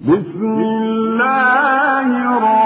بسم الله الرحمن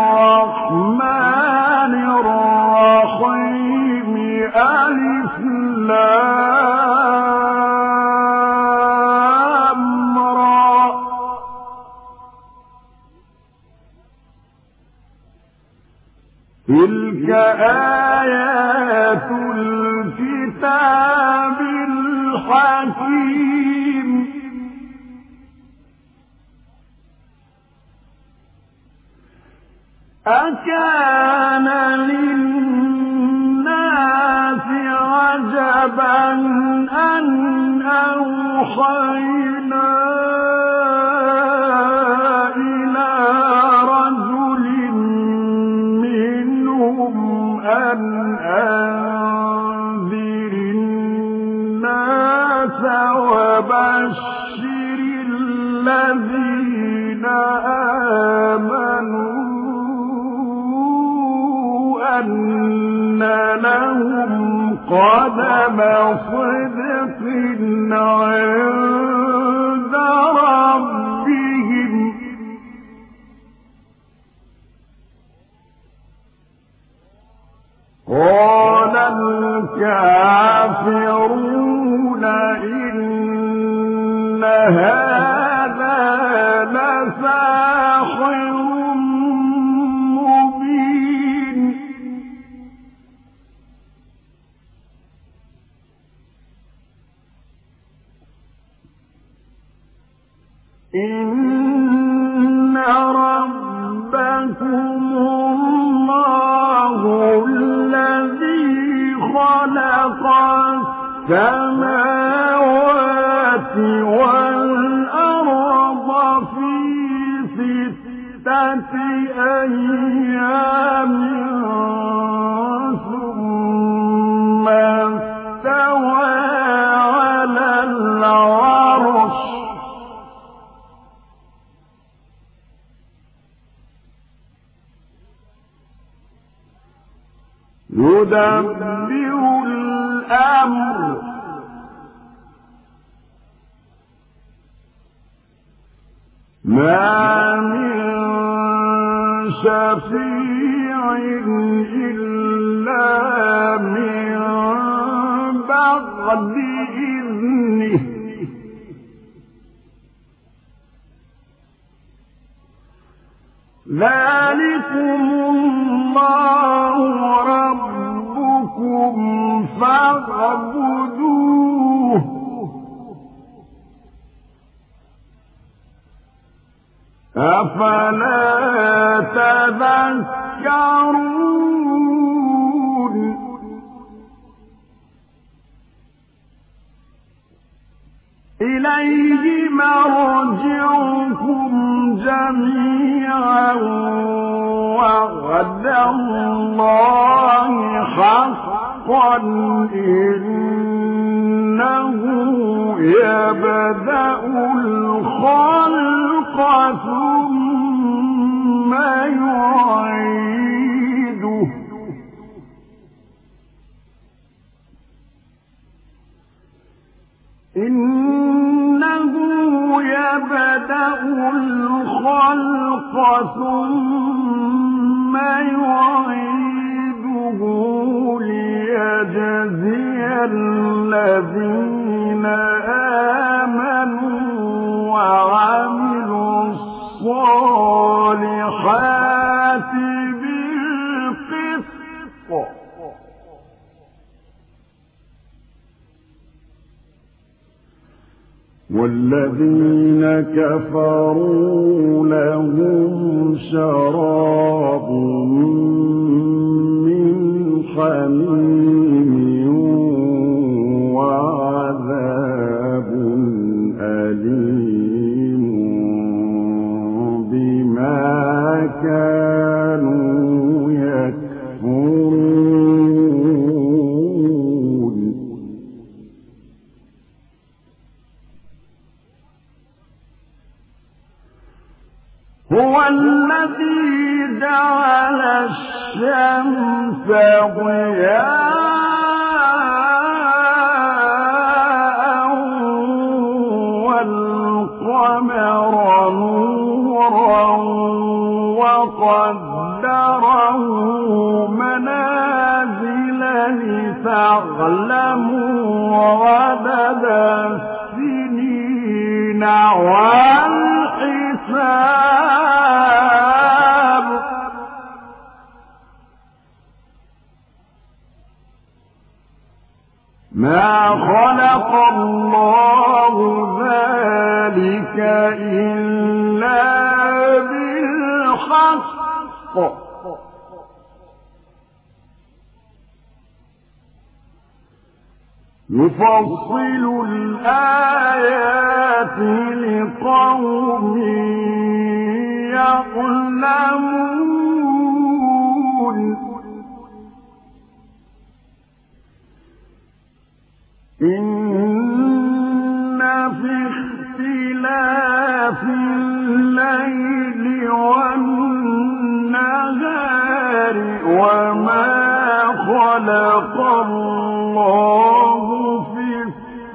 قدم صدق عند ربهم. قال الكافرون إن ما من شفيع إلا من بعد إذنه. ذلكم الله ربكم فاعبدوه أفلا تذكرون؟ إليه مرجعكم جميعا وعد الله حقا إنه يبدأ الخلق. ثم يعيده. إنه يبدأ الخلق ثم يعيده ليجزي الذين آمنوا الصالحات بالقسط والذين كفروا لهم شراب من حميم كانوا هو الذي جعل الشمس ضياء يعلم عدد السنين والحساب ما خلق الله ذلك إلا يفصل الآيات لقوم يظلمون إن في اختلاف الليل والنهار وما خلق الله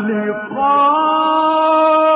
لقاء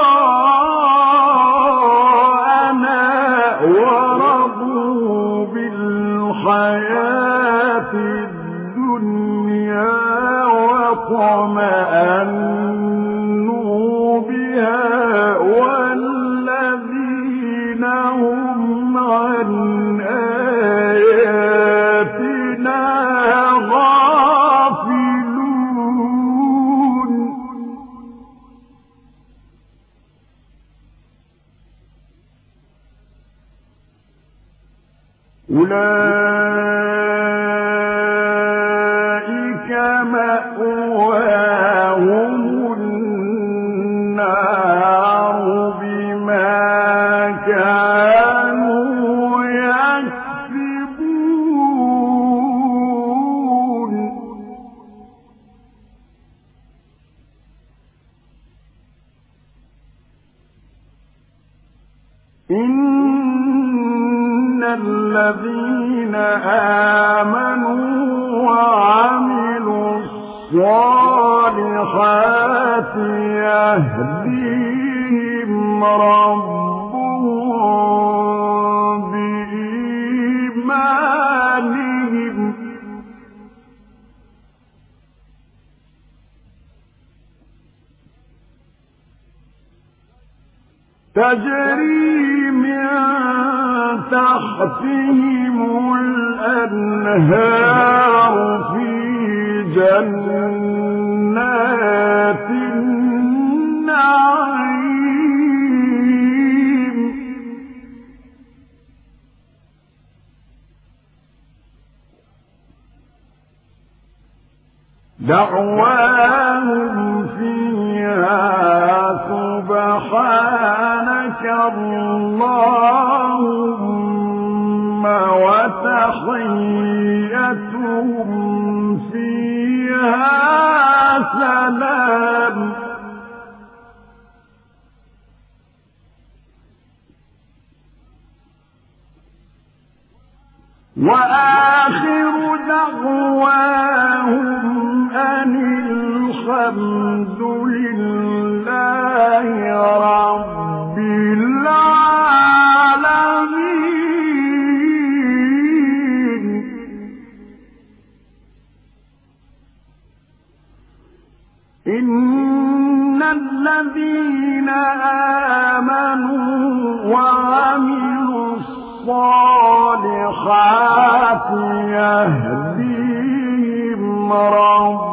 ربي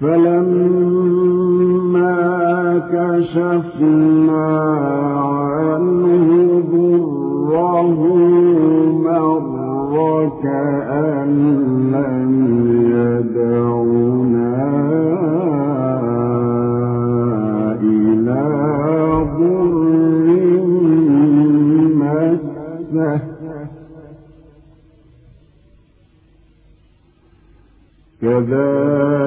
فلما كشفنا عنه ضره مر كأن لم يدعنا إلى ضر مسه. كذلك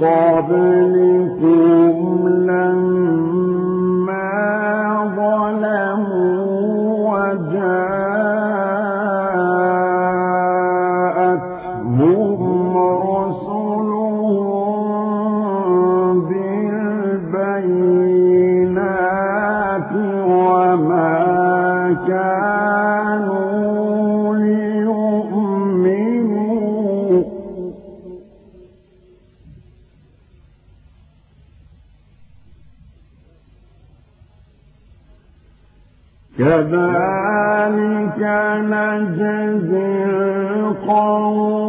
قبلكم لم كذلك نجزي القوم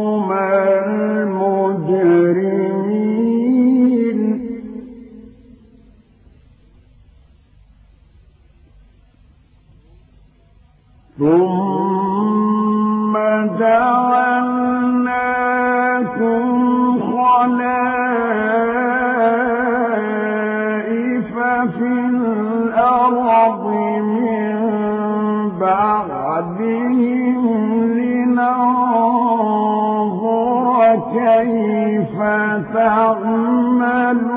كيف تعملون؟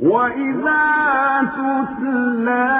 وإذا تتلى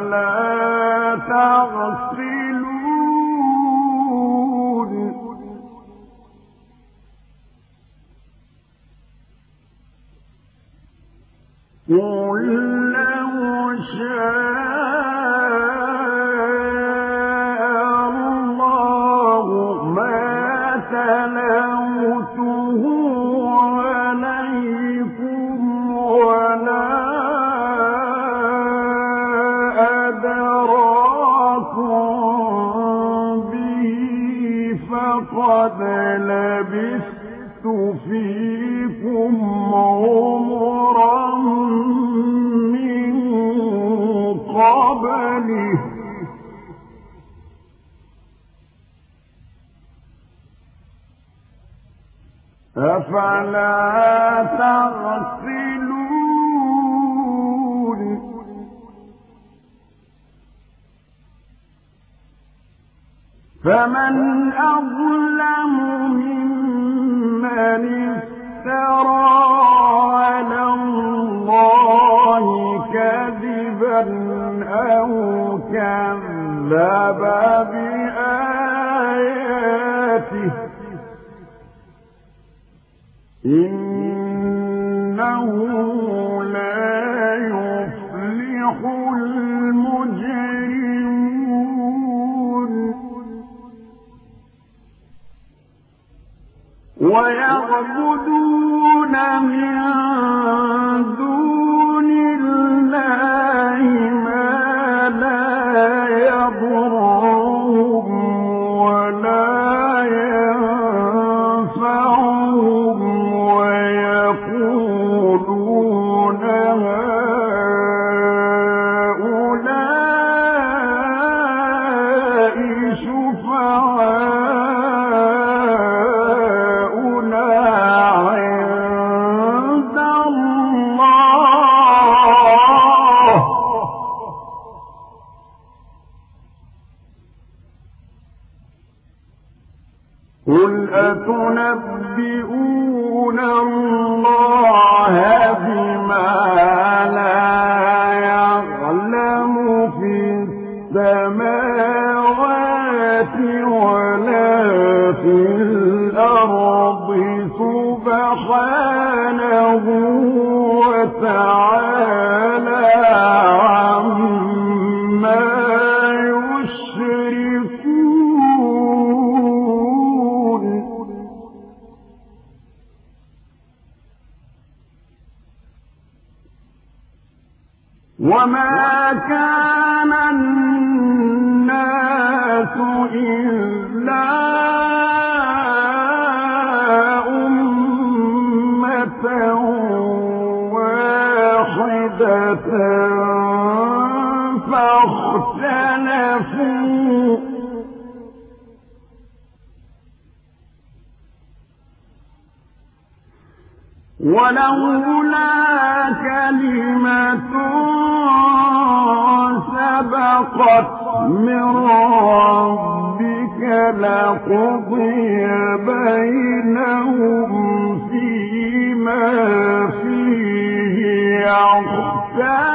ولا تغسلون Yeah. أفلا تغفلون فمن أظلم ممن افترى على الله كذبا أو كذب به. إنه لا يفلح المجرمون. ويعبدون من لولا كلمة سبقت من ربك لقضي بينهم فيما فيه يختلفون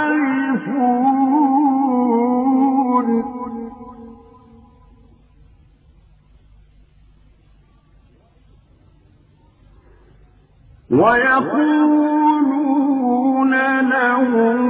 ويقولون لهم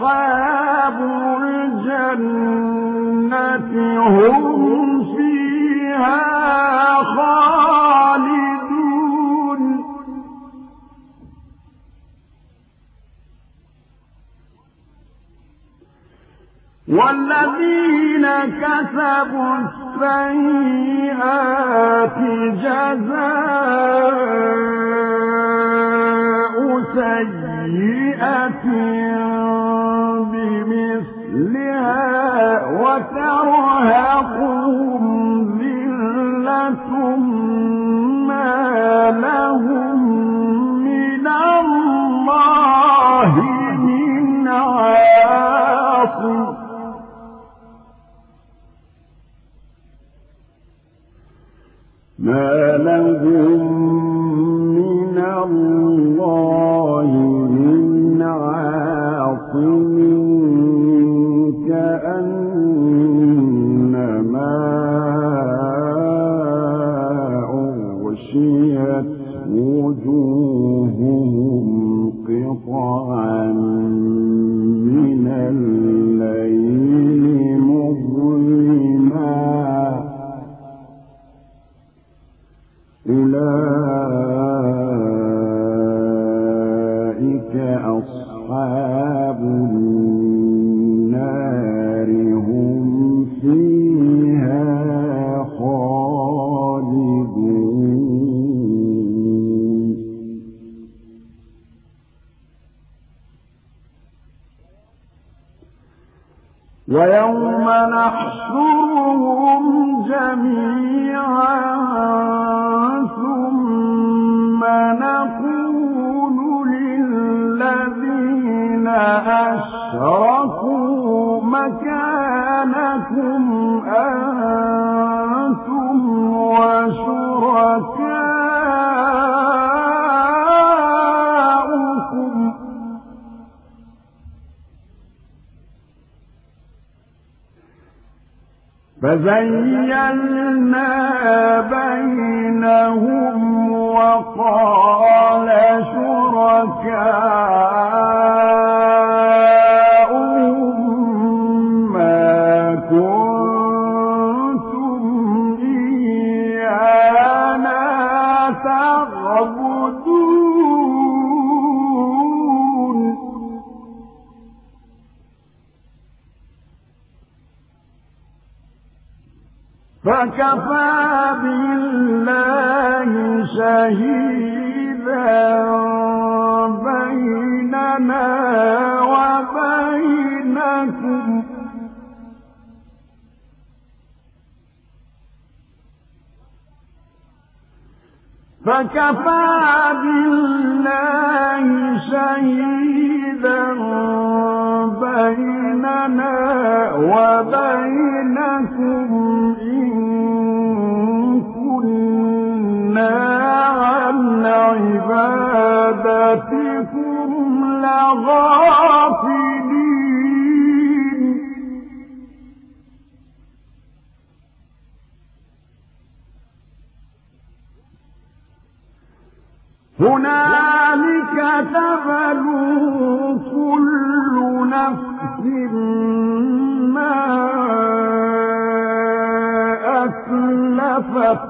أصحاب الجنة هم فيها خالدون. والذين كسبوا السيئات جزاء سيئة بمثلها وترهقهم ويوم نحشرهم جميعا ثم نقول للذين أشركوا مكانكم أنتم فزينا بينهم وقال شركاؤهم فكفى بالله شهيدا بيننا وبينكم. فكفى بالله شهيدا بيننا وبينكم. عبادتكم لغافلين. هنالك تبلو كل نفس ما أسلفت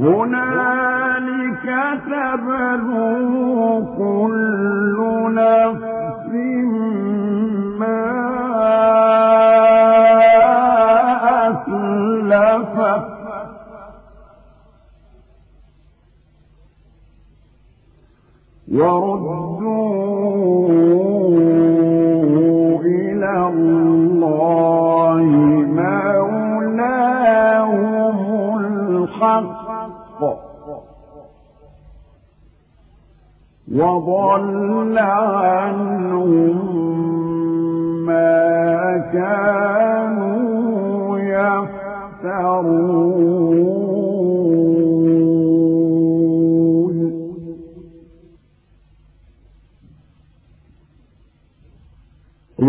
هنالك تبلو كل نفس ما أسلفت. وردوا وضل عنهم ما كانوا يفترون قل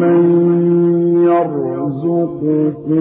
من يرزقكم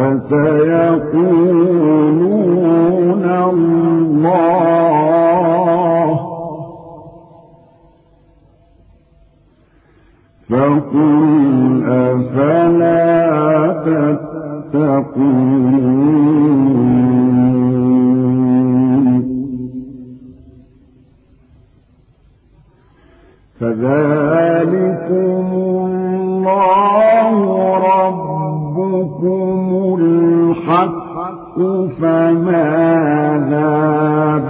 فسيقولون الله. فقل أفلا تتقون. فذلكم الله ربكم الحق فماذا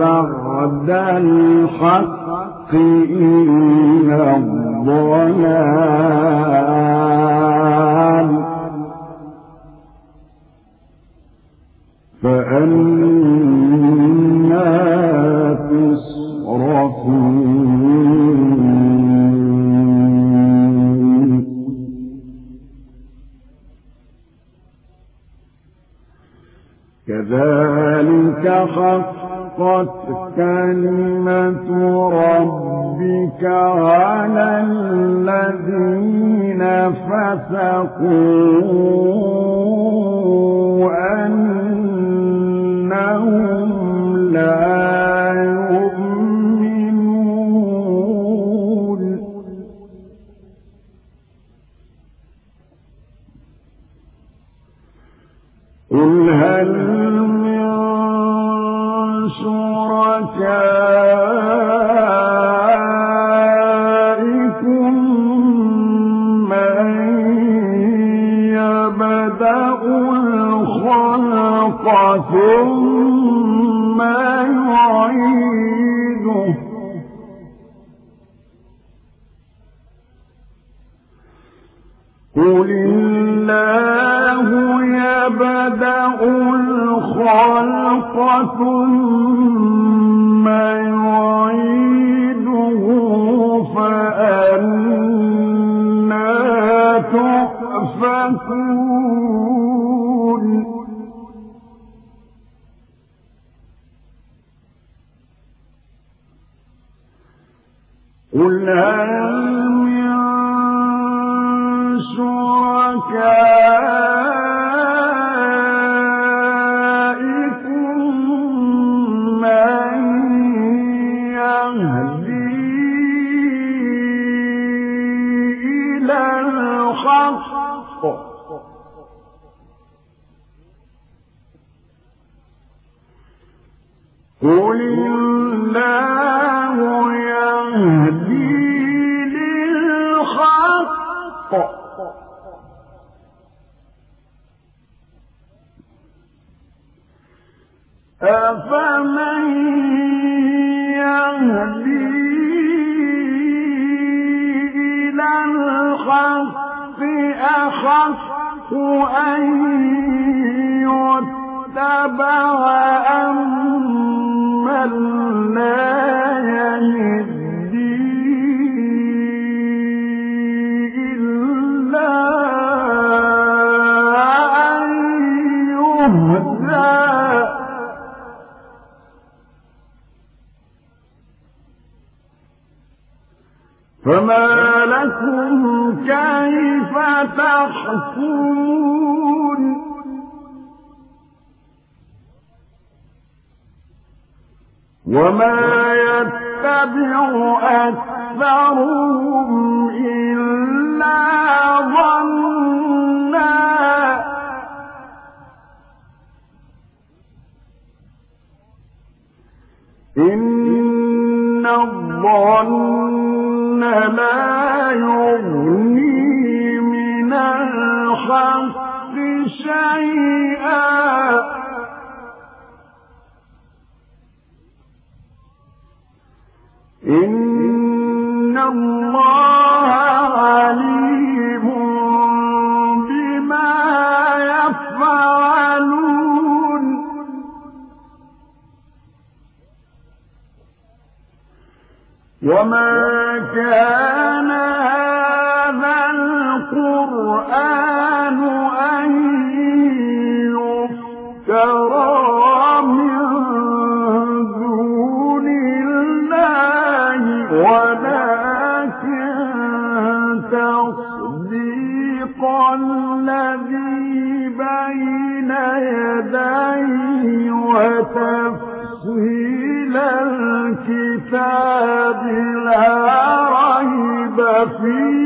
بعد الحق إلا الضلال. فأنا تصرفون كذلك حقت كلمة ربك على الذين فسقوا أنهم ثم يعيده. قل الله يبدأ الخلق ثم يعيده فأنا تؤفكون. قل أحق أن يتبع أمن لا إلا أن يهدى. فما لكم كيف تحكمون. وما يتبع أكثرهم إلا ظنا. إن الظن لا شيئا. إن الله عليم بما يفعلون. وما كان وتفصيل الكتاب لا ريب فيه.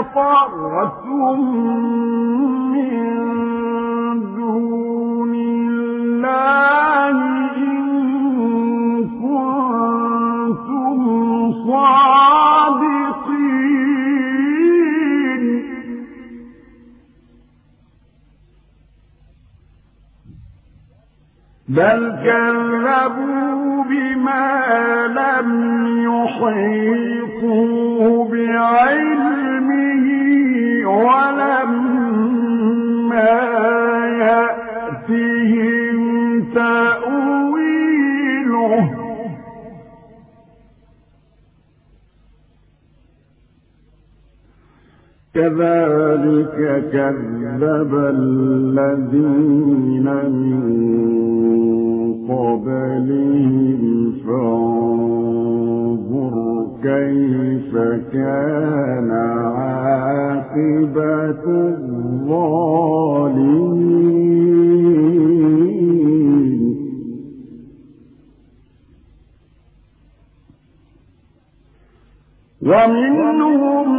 استطعتم من دون الله إن كنتم صادقين بل كذبوا بما لم يحيطوا تأويله كذلك كذب الذين من قبلهم فانظر كيف كان عاقبة الظالمين؟ ومنهم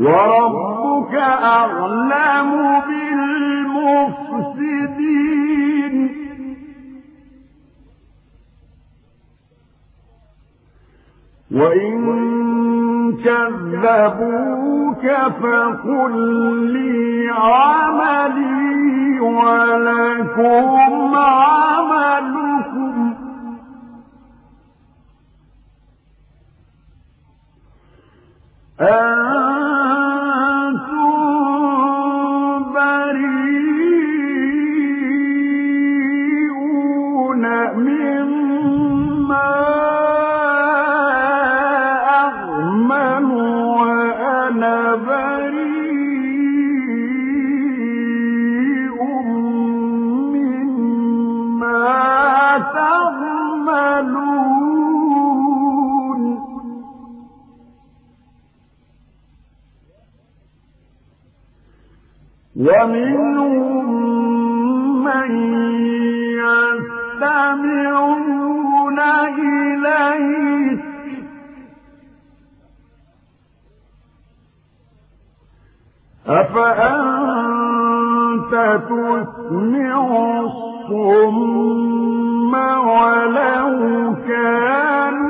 وربك أعلم بالمفسدين. وإن كذبوك فقل لي عملي ولكم عملكم. أن ومنهم من يستمعون إليك أفأنت تسمع الصم ولو كانوا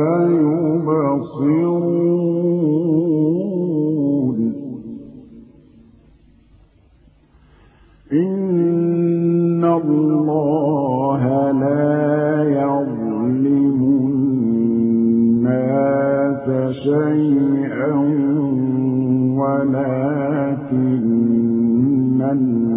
أن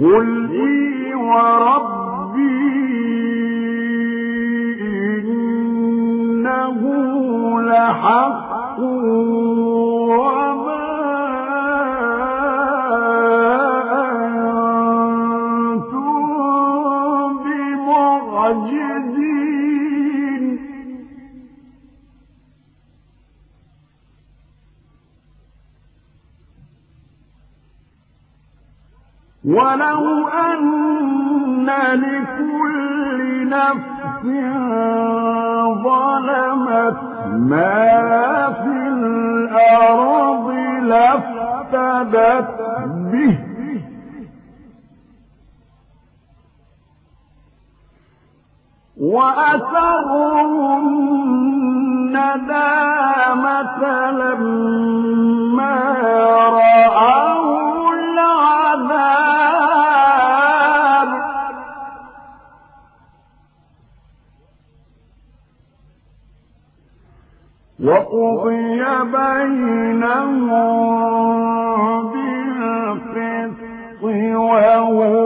قل لي وربي إنه لحق ولو أن لكل نفس ظلمت ما في الأرض لافتدت به وأسروا الندامة لما رأوا بينهم بالقسط وهو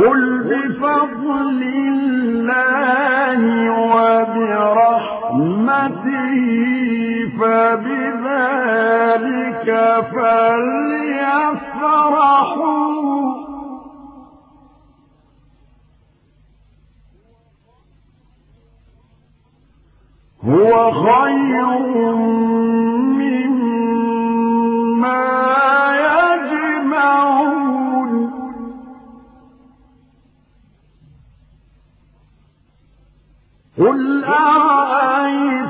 قل بفضل الله وبرحمته فبذلك فليفرحوا هو خير قل أرأيت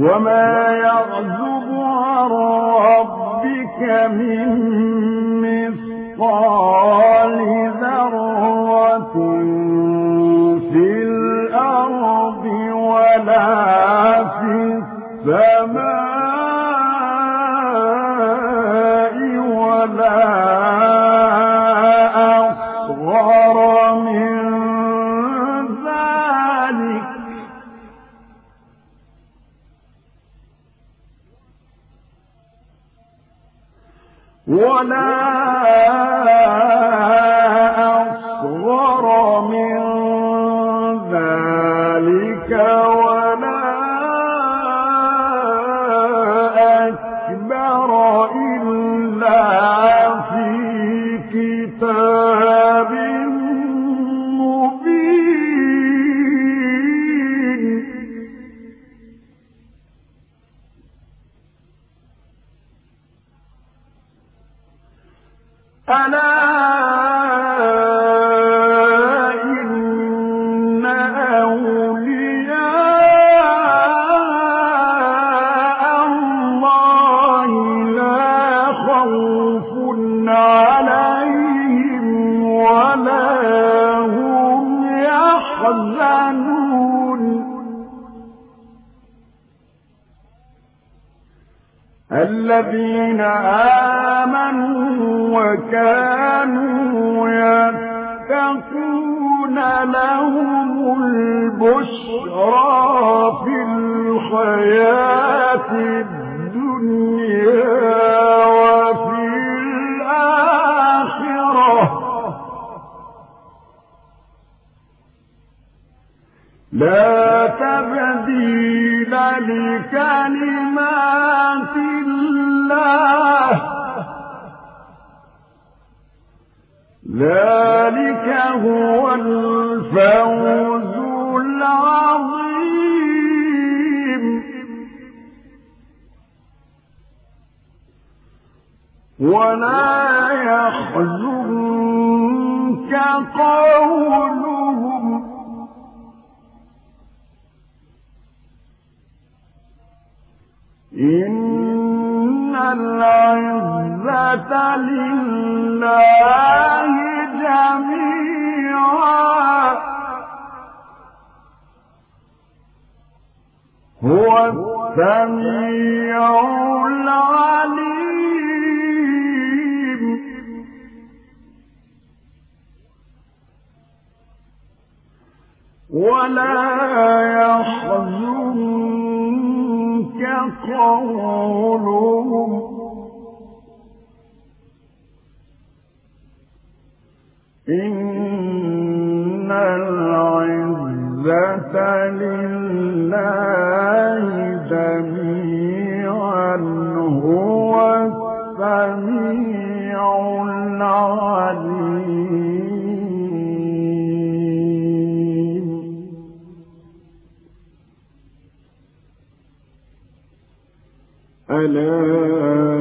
وما يعزب عن ربك من مثقال ألا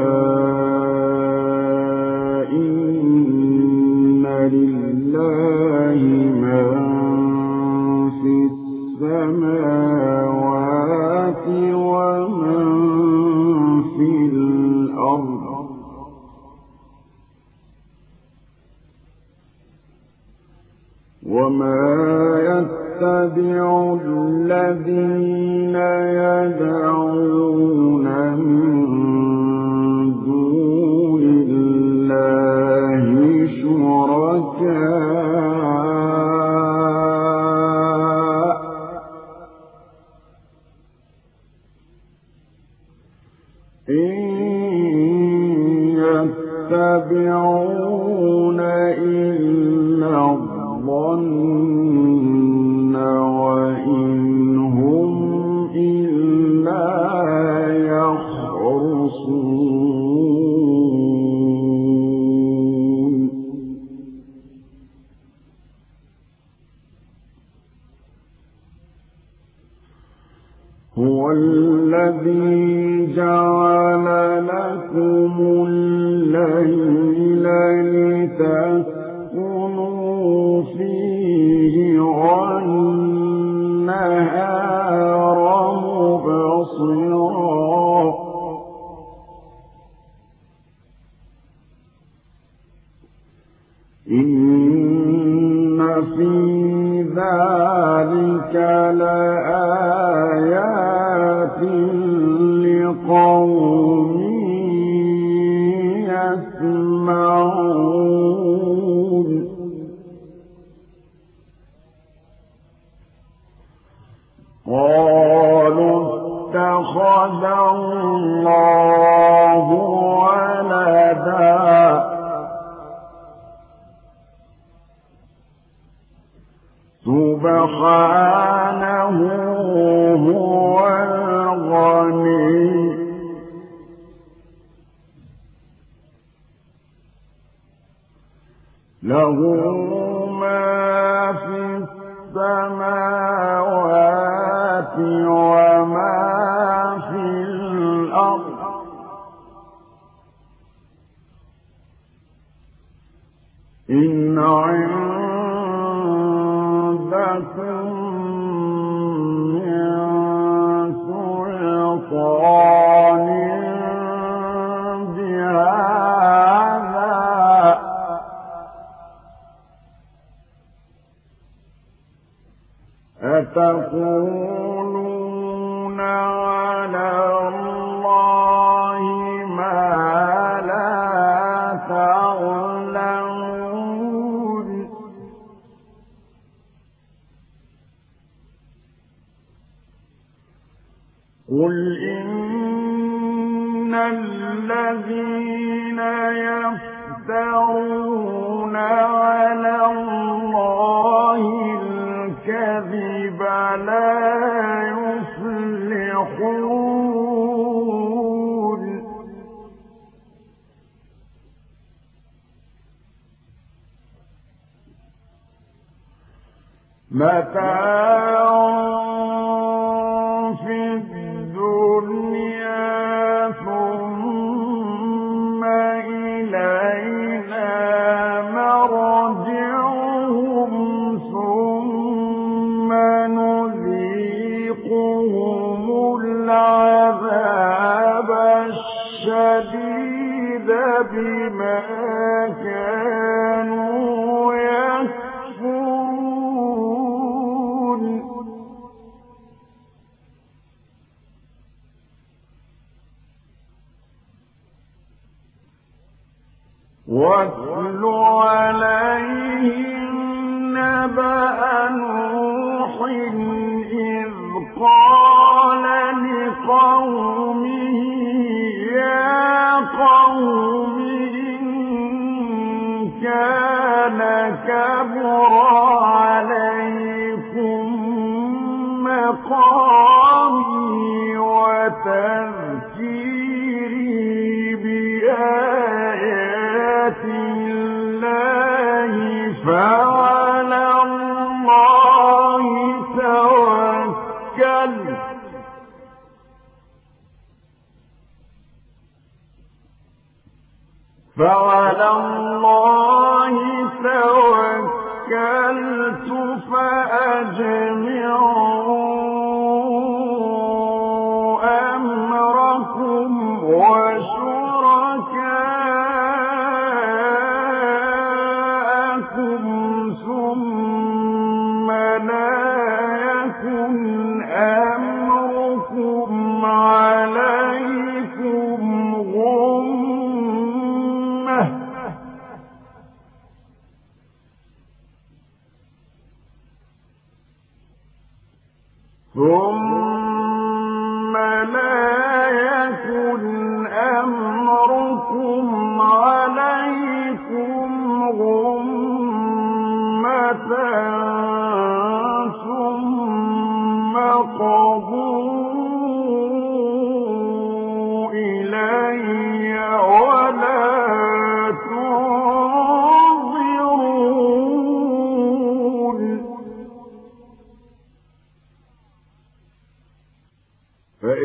يتبع الذين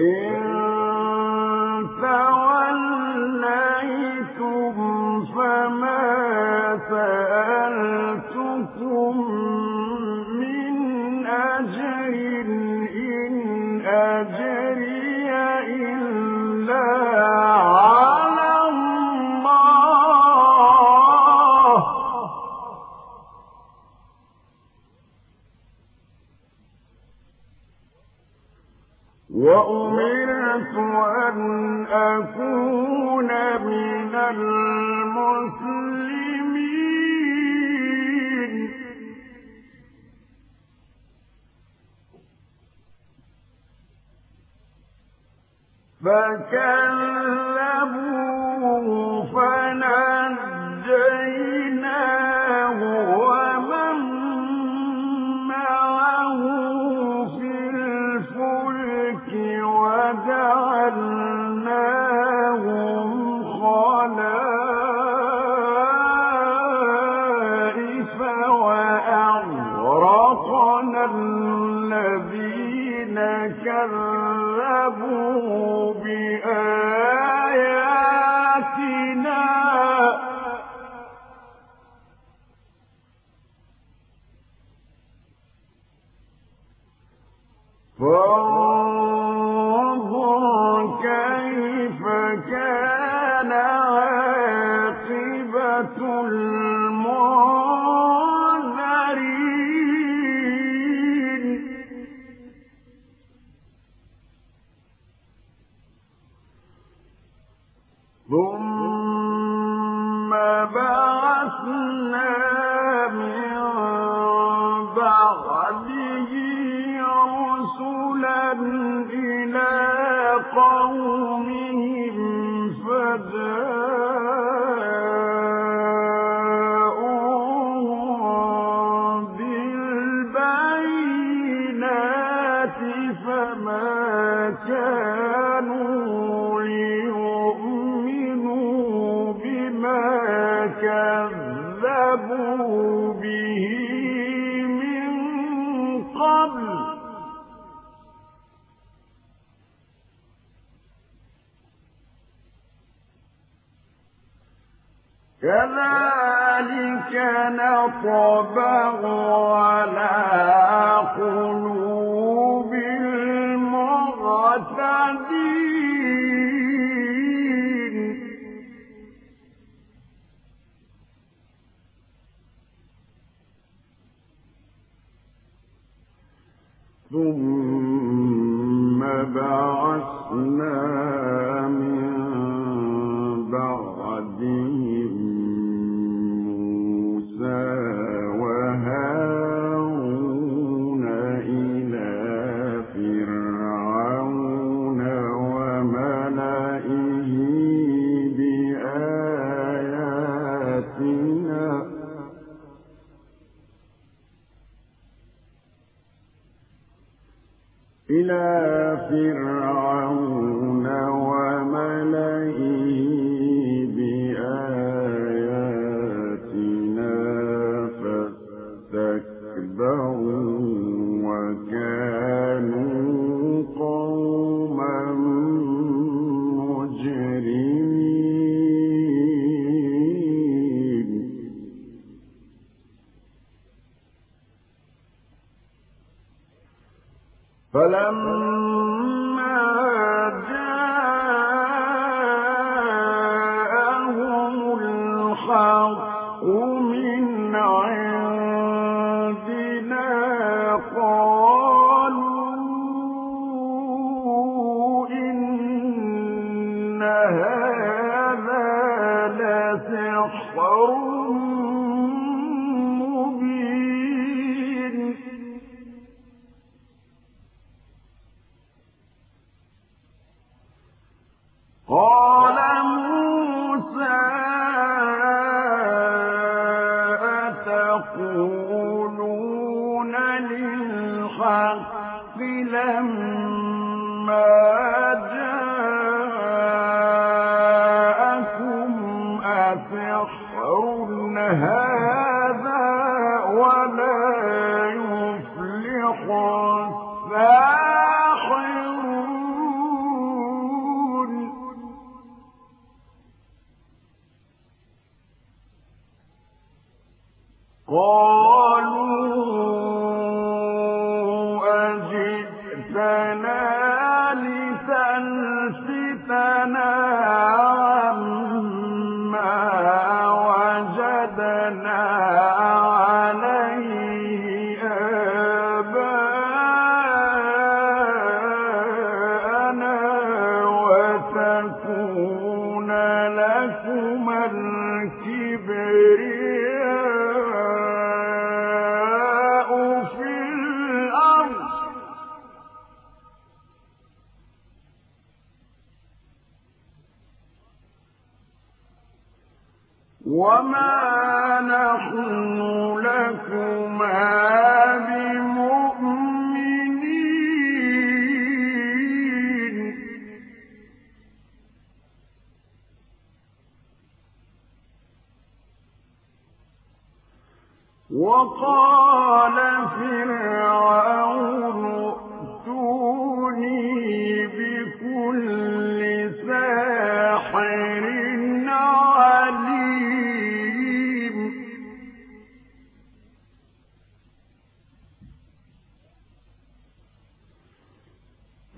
Hey.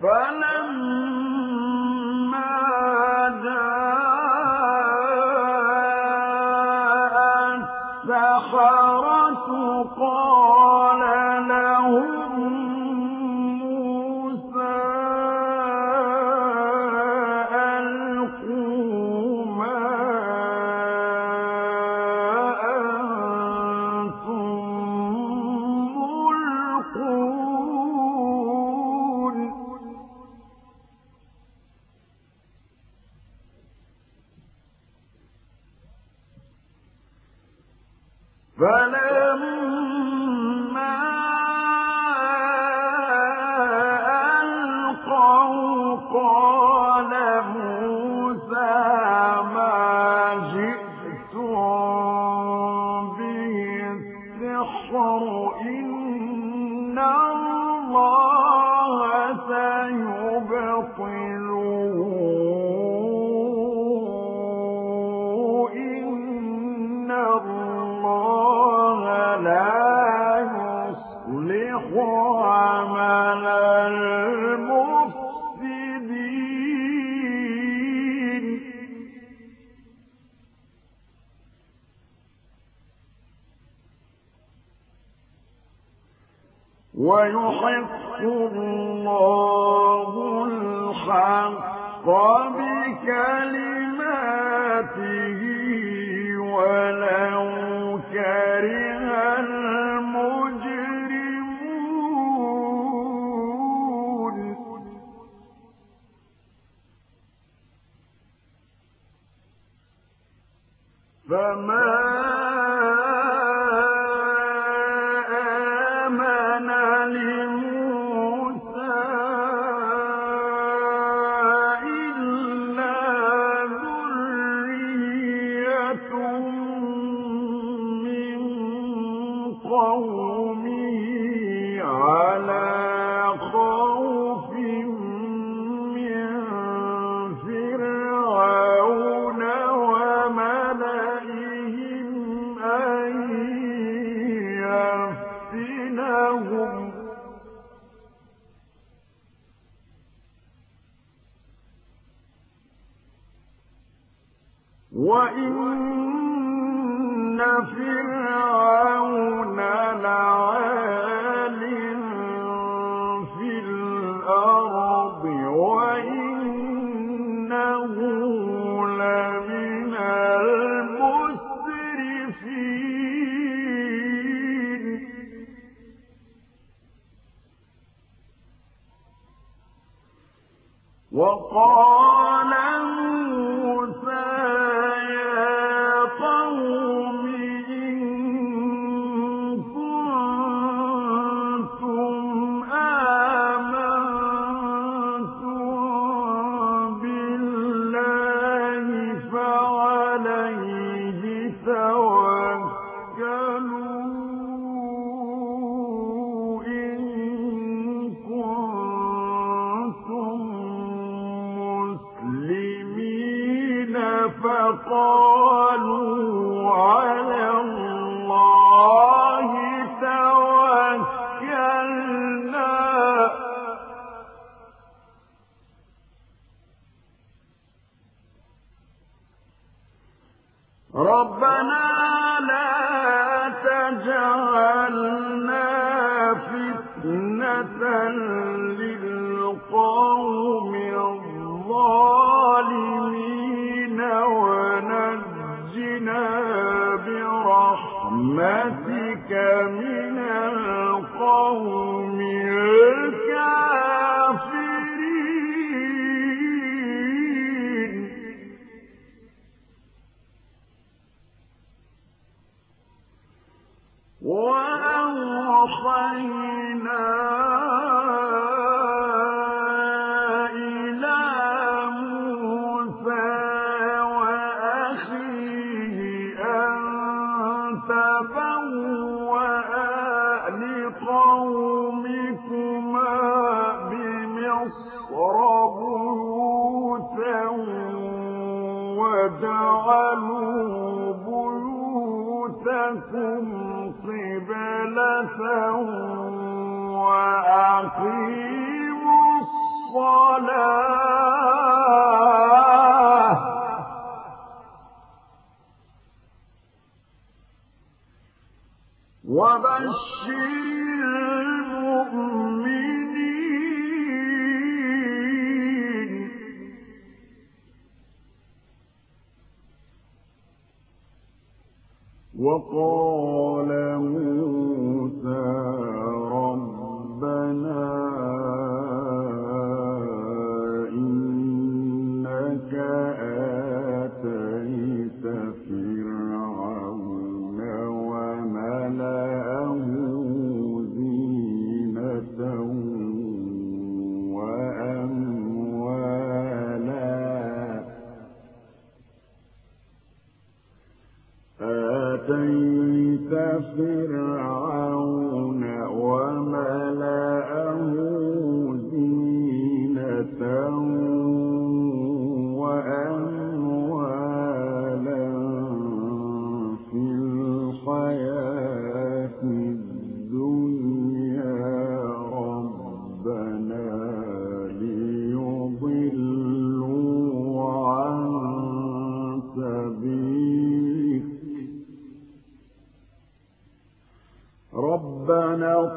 وأوحينا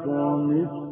كمثله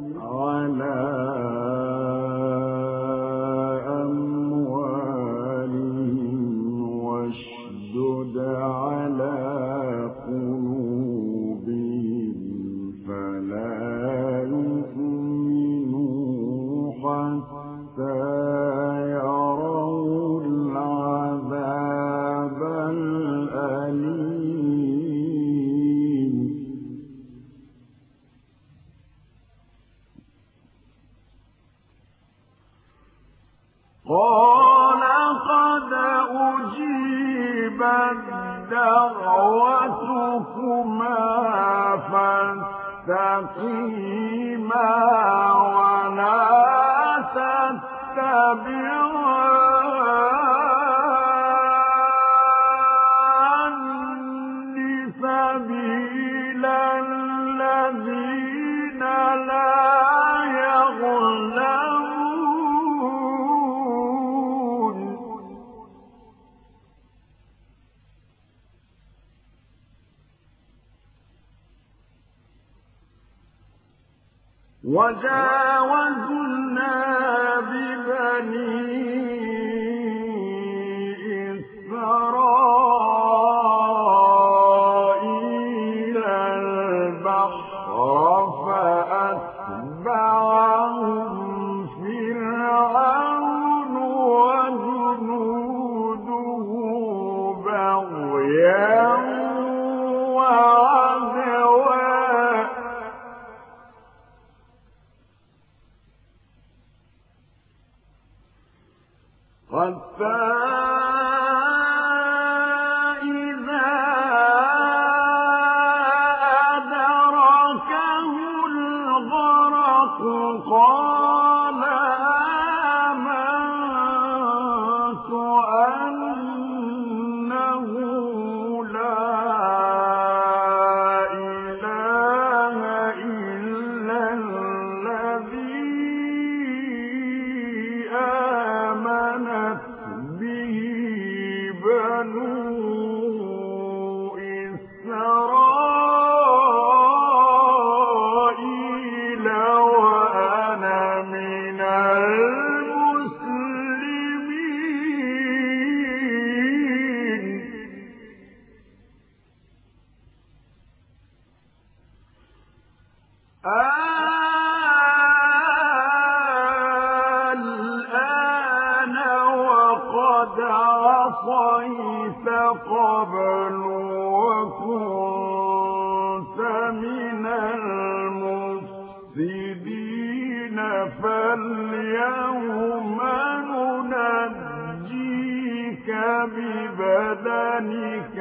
ببدنك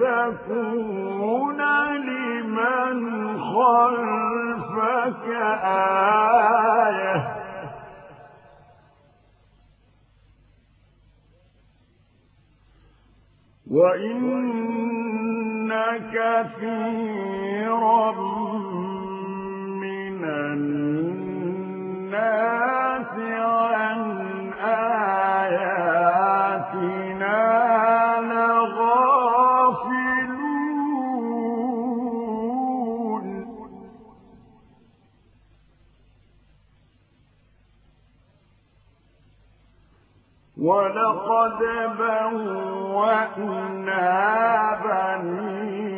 لتكون لمن خلفك آية. وإن كثيرا ولقد بوأنا بني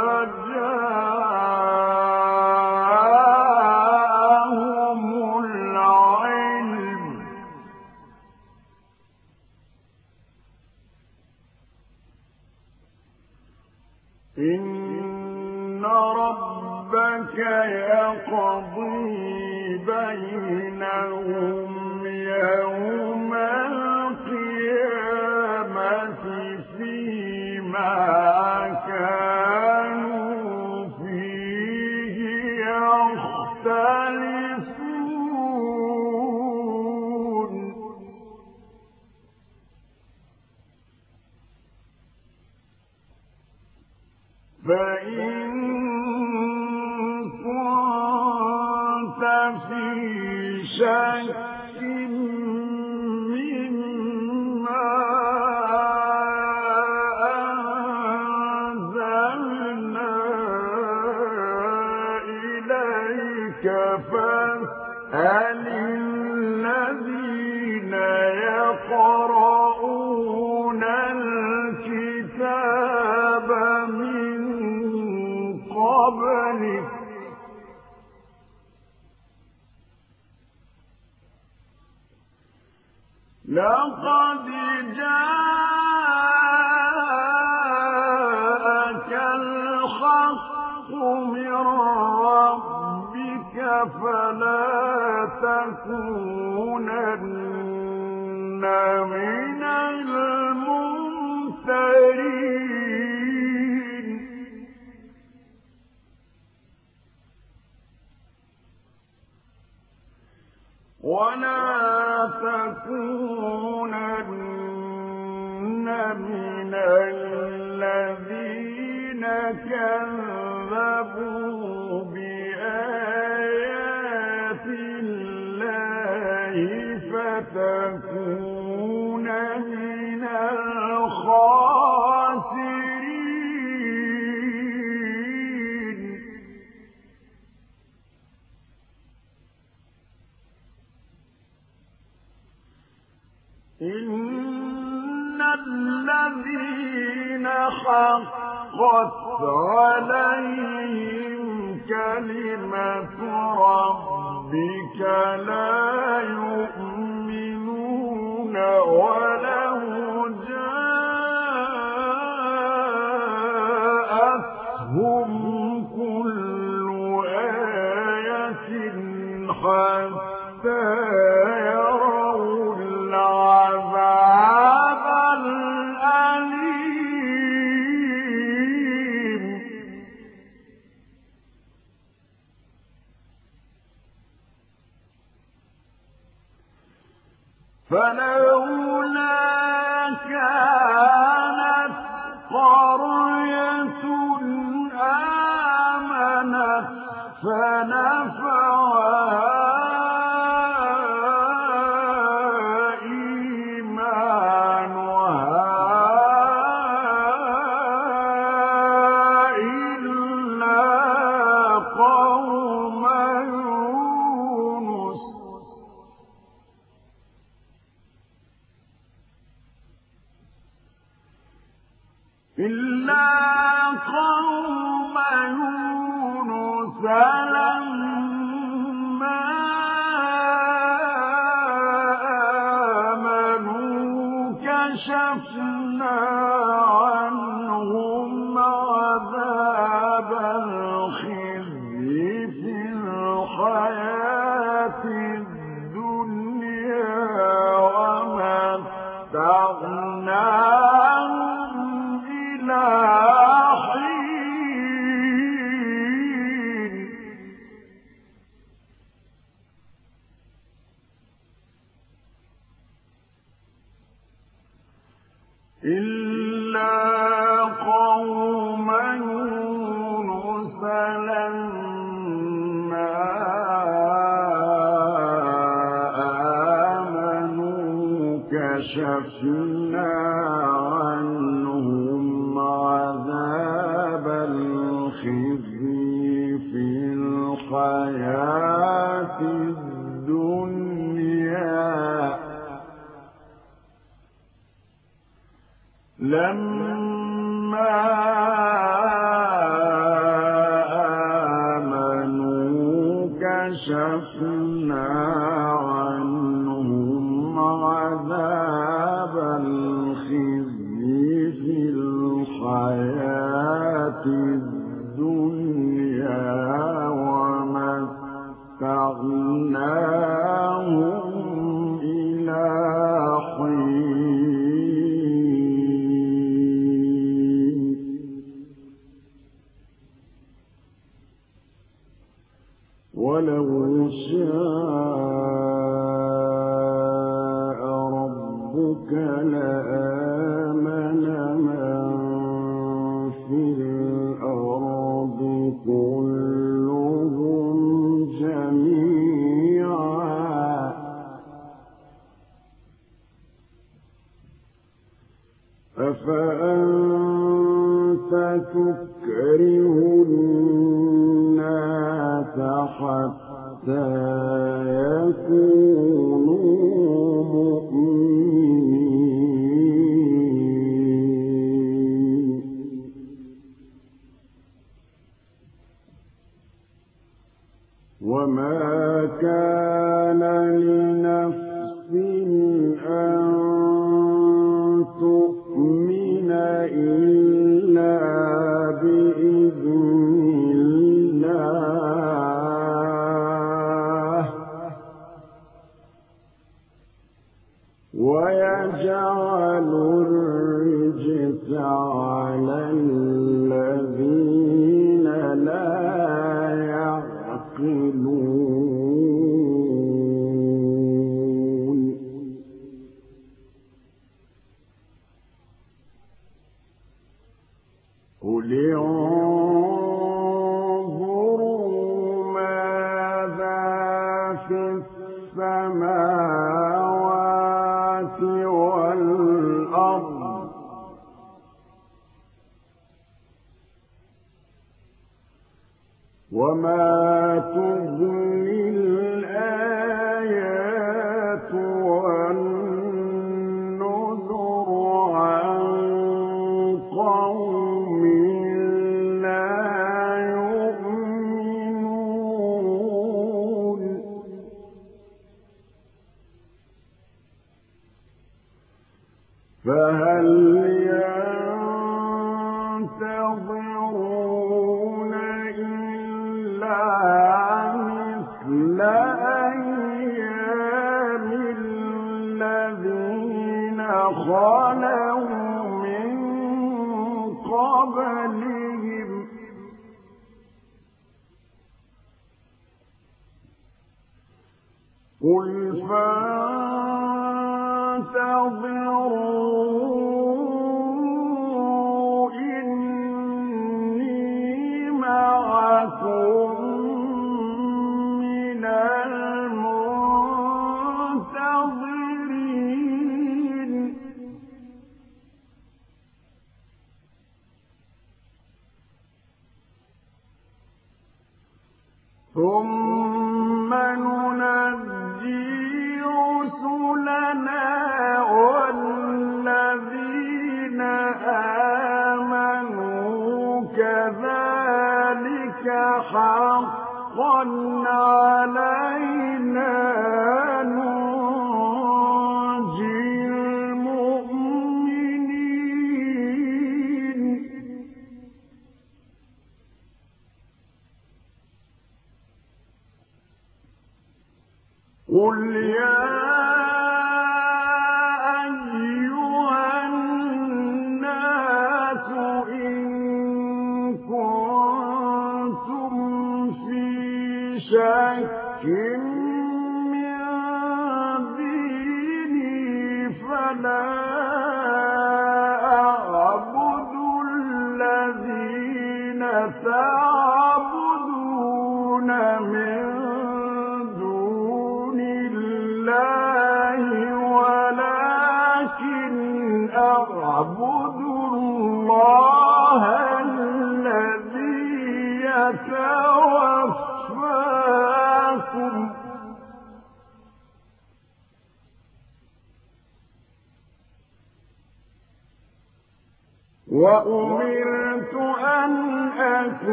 لما فلا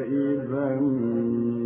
وهو